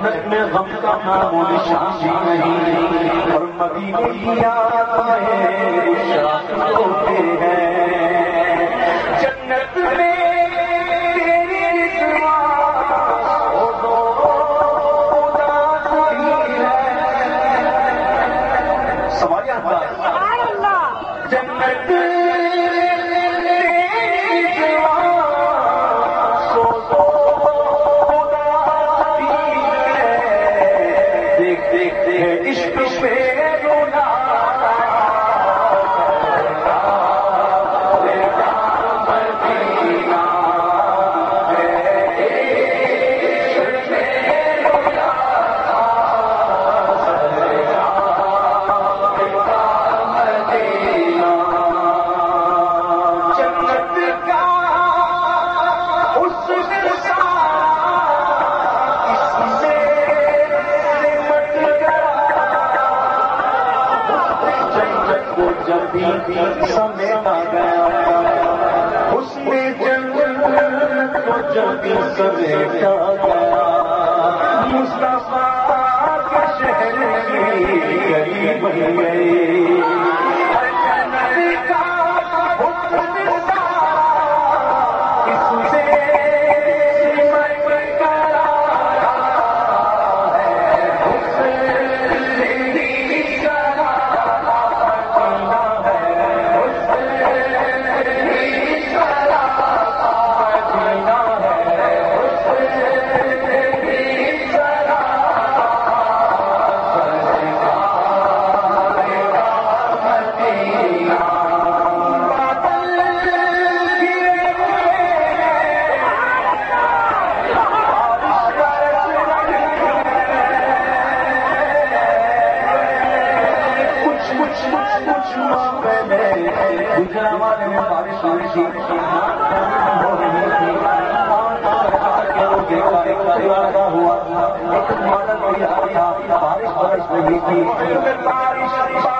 جنت میں غم کا نام و نشان بھی نہیں اور مدینے کی یاد میں شاخ ہوتے ہیں جنت میں سوال جنت کو جب بھی سمیٹا گیا۔ حسن جنت کو گیا۔ مصطفیٰ کے شہر کی غریب والے میں بارش ہوئی تھی ہوا بارش بارش نہیں تھی۔